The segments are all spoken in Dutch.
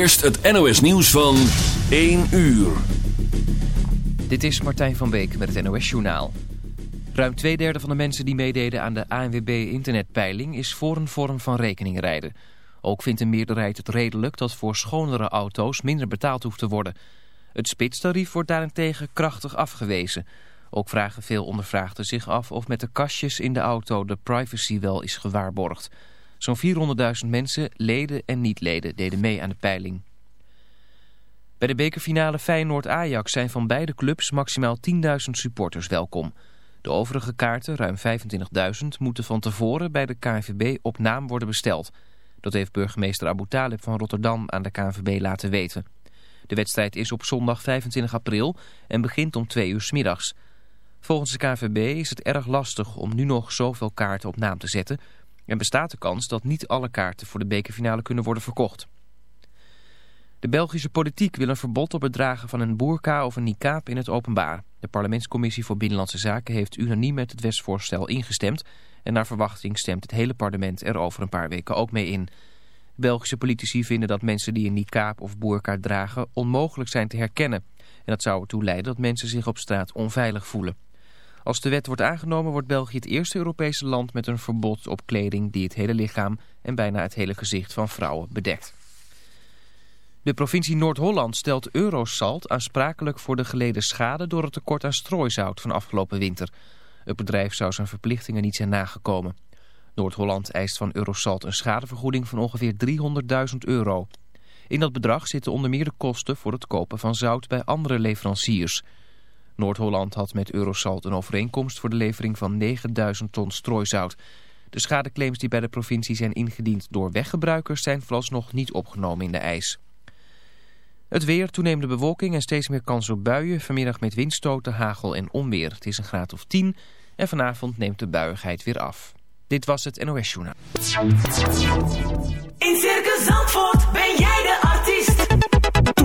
Eerst het NOS nieuws van 1 uur. Dit is Martijn van Beek met het NOS Journaal. Ruim twee derde van de mensen die meededen aan de ANWB internetpeiling is voor een vorm van rekeningrijden. Ook vindt een meerderheid het redelijk dat voor schonere auto's minder betaald hoeft te worden. Het spitstarief wordt daarentegen krachtig afgewezen. Ook vragen veel ondervraagden zich af of met de kastjes in de auto de privacy wel is gewaarborgd. Zo'n 400.000 mensen, leden en niet-leden, deden mee aan de peiling. Bij de bekerfinale Feyenoord-Ajax zijn van beide clubs maximaal 10.000 supporters welkom. De overige kaarten, ruim 25.000, moeten van tevoren bij de KNVB op naam worden besteld. Dat heeft burgemeester Abu Talib van Rotterdam aan de KNVB laten weten. De wedstrijd is op zondag 25 april en begint om 2 uur s middags. Volgens de KNVB is het erg lastig om nu nog zoveel kaarten op naam te zetten... en bestaat de kans dat niet alle kaarten voor de bekerfinale kunnen worden verkocht. De Belgische politiek wil een verbod op het dragen van een boerka of een niqab in het openbaar. De parlementscommissie voor Binnenlandse Zaken heeft unaniem met het wetsvoorstel ingestemd... en naar verwachting stemt het hele parlement er over een paar weken ook mee in. Belgische politici vinden dat mensen die een niqab of boerka dragen onmogelijk zijn te herkennen. En dat zou ertoe leiden dat mensen zich op straat onveilig voelen. Als de wet wordt aangenomen wordt België het eerste Europese land met een verbod op kleding die het hele lichaam en bijna het hele gezicht van vrouwen bedekt. De provincie Noord-Holland stelt Eurosalt aansprakelijk voor de geleden schade door het tekort aan strooizout van afgelopen winter. Het bedrijf zou zijn verplichtingen niet zijn nagekomen. Noord-Holland eist van Eurosalt een schadevergoeding van ongeveer 300.000 euro. In dat bedrag zitten onder meer de kosten voor het kopen van zout bij andere leveranciers. Noord-Holland had met Eurosalt een overeenkomst voor de levering van 9000 ton strooizout. De schadeclaims die bij de provincie zijn ingediend door weggebruikers zijn vooralsnog niet opgenomen in de eis. Het weer, toenemende bewolking en steeds meer kans op buien. Vanmiddag met windstoten, hagel en onweer. Het is een graad of 10 en vanavond neemt de buiigheid weer af. Dit was het NOS Journaal. In Circus Zandvoort ben jij de.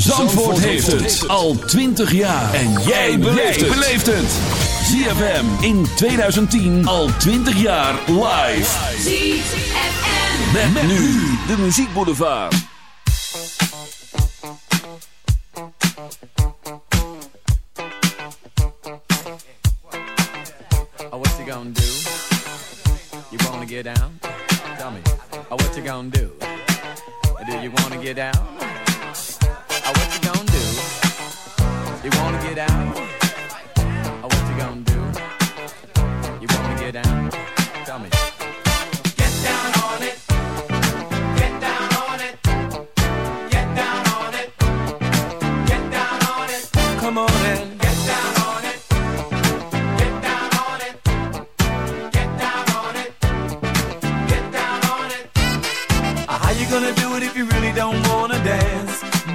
Zandvoort heeft het al 20 jaar. En jij beleeft het. ZFM in 2010 al 20 jaar live. ZFM. Met, met nu de muziekboulevard. Oh, what you gonna do? You wanna get down? Tell me. Oh, what you gonna do? Do you wanna get down? Oh, what you gonna do? You wanna get? Oh, what you gonna do? You wanna get down? Tell me. Get down on it. Get down on it. Get down on it. Get down on it. Come on and get down on it. Get down on it. Get down on it. Get down on it. Uh, How you gonna do it if you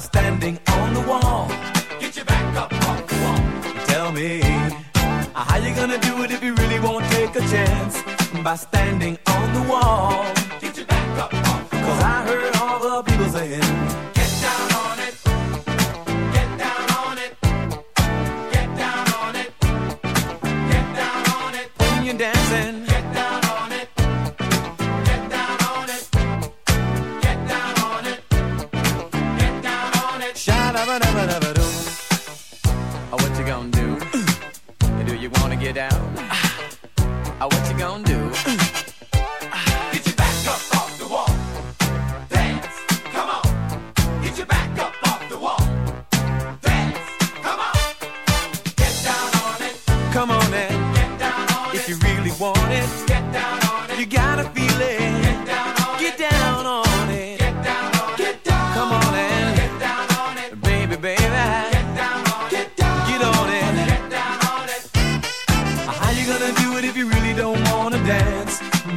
standing on the wall. Get your back up off the wall. Tell me. How you gonna do it if you really won't take a chance? By standing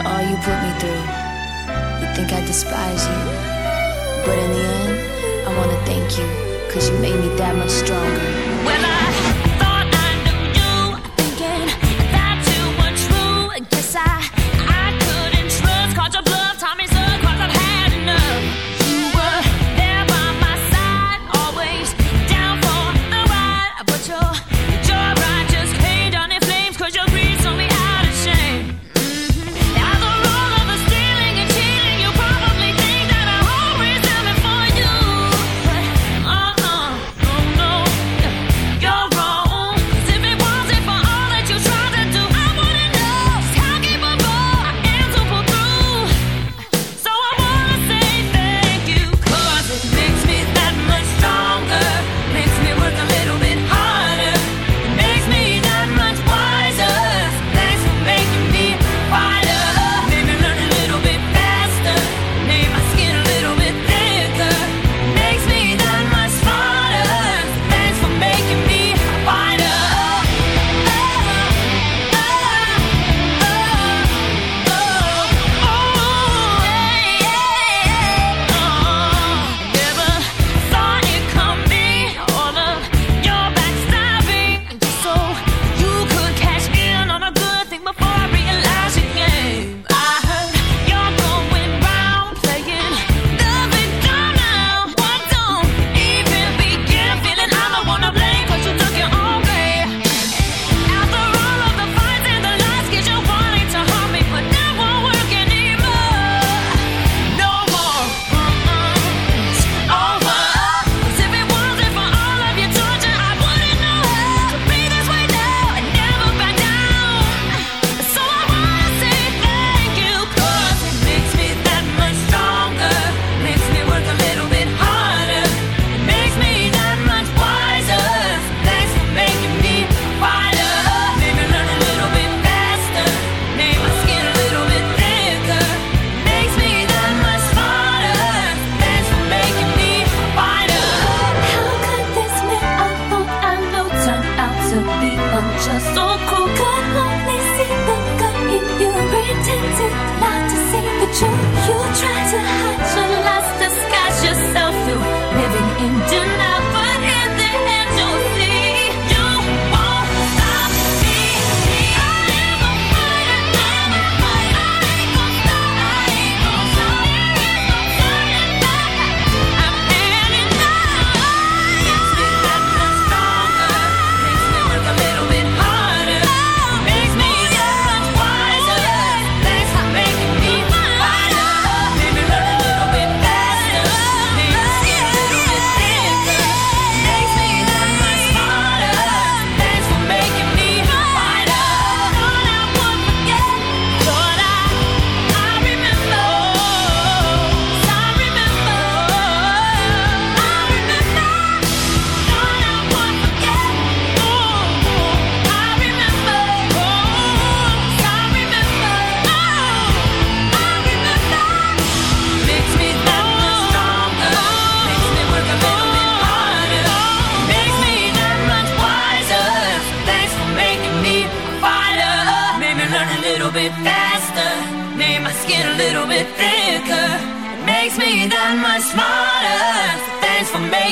After all you put me through, you think I despise you. But in the end, I wanna thank you, cause you made me that much stronger.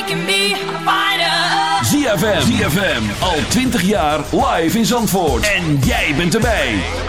kan me fighter. ZFM. ZFM. Al 20 jaar live in Zandvoort. En jij bent erbij.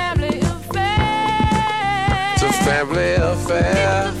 family affair.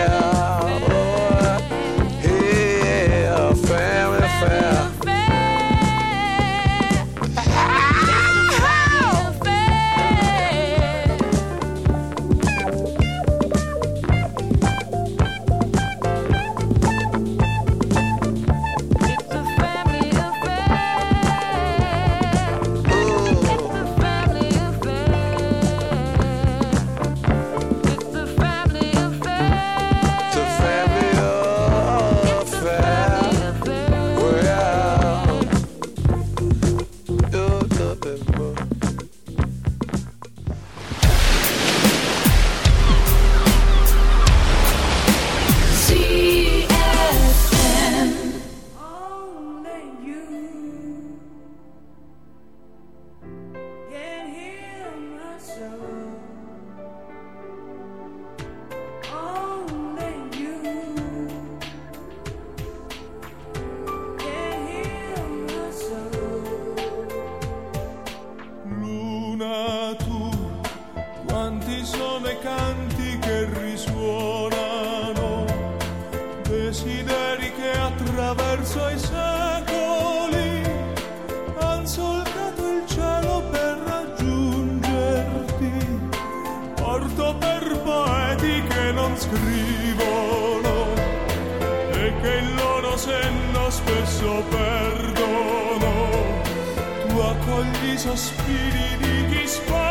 morto per poeti che non scrivono e che il loro senno spesso perdono. Tu accogli i sospiri di chi spara.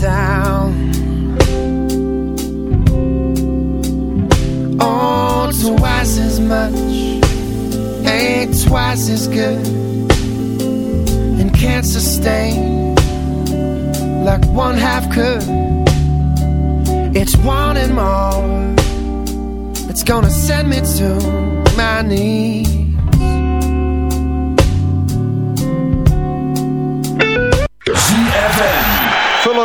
Down. Oh, twice as much ain't twice as good and can't sustain like one half could. It's wanting more that's gonna send me to my knees.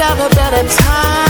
have a better time.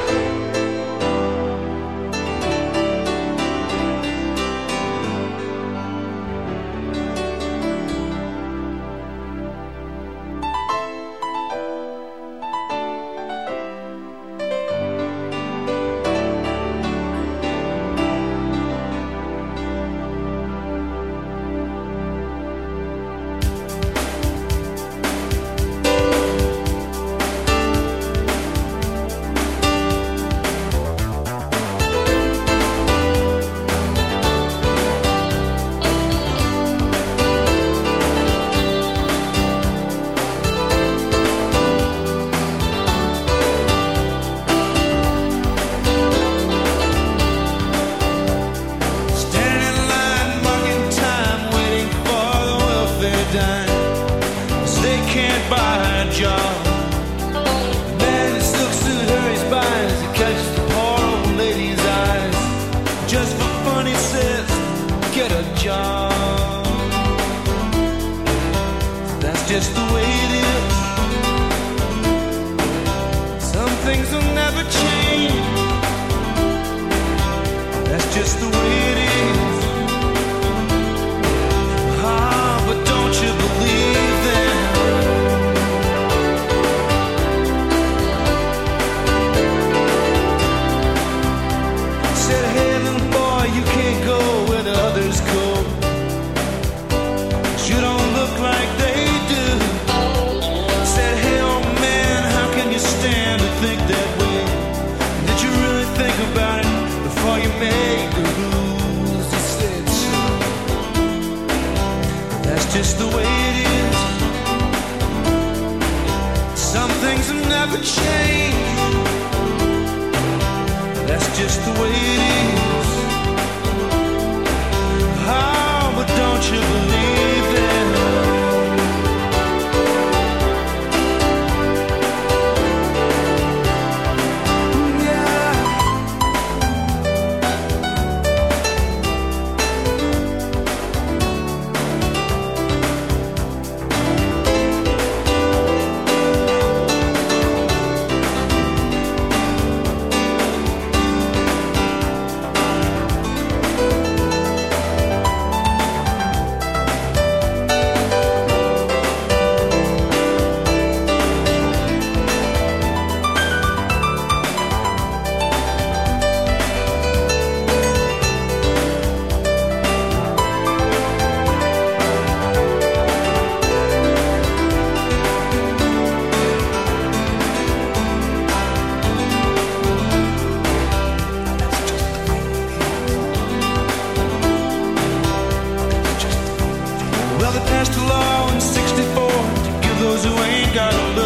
The way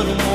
one more.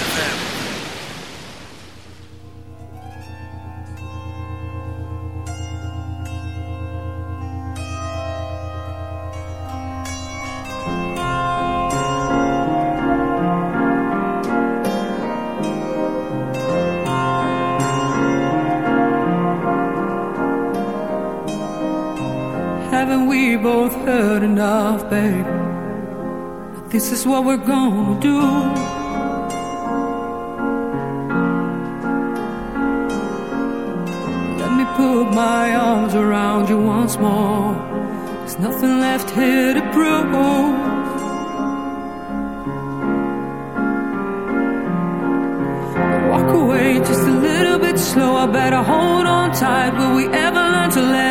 We both heard enough, babe? This is what we're gonna do. Let me put my arms around you once more. There's nothing left here to prove. Walk away just a little bit slow. I better hold on tight. Will we ever learn to let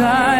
time.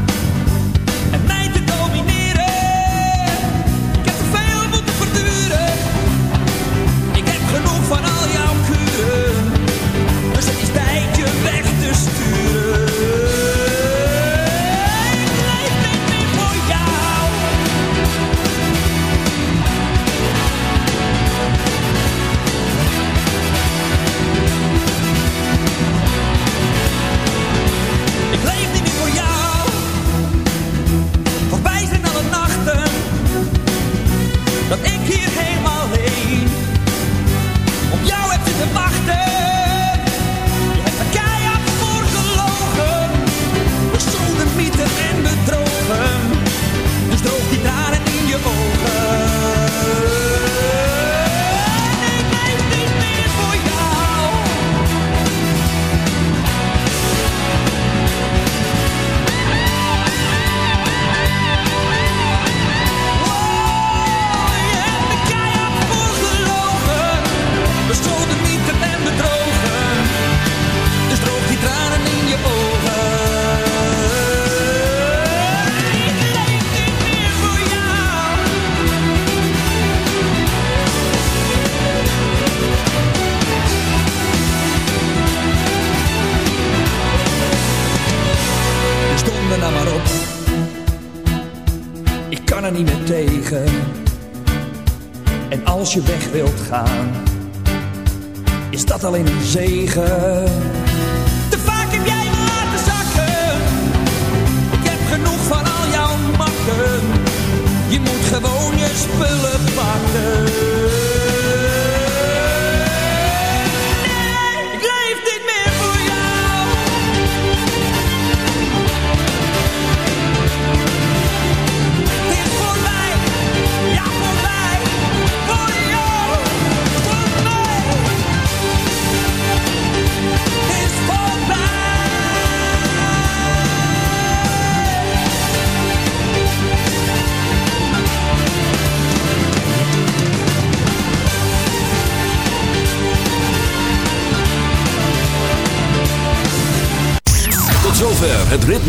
te wachten.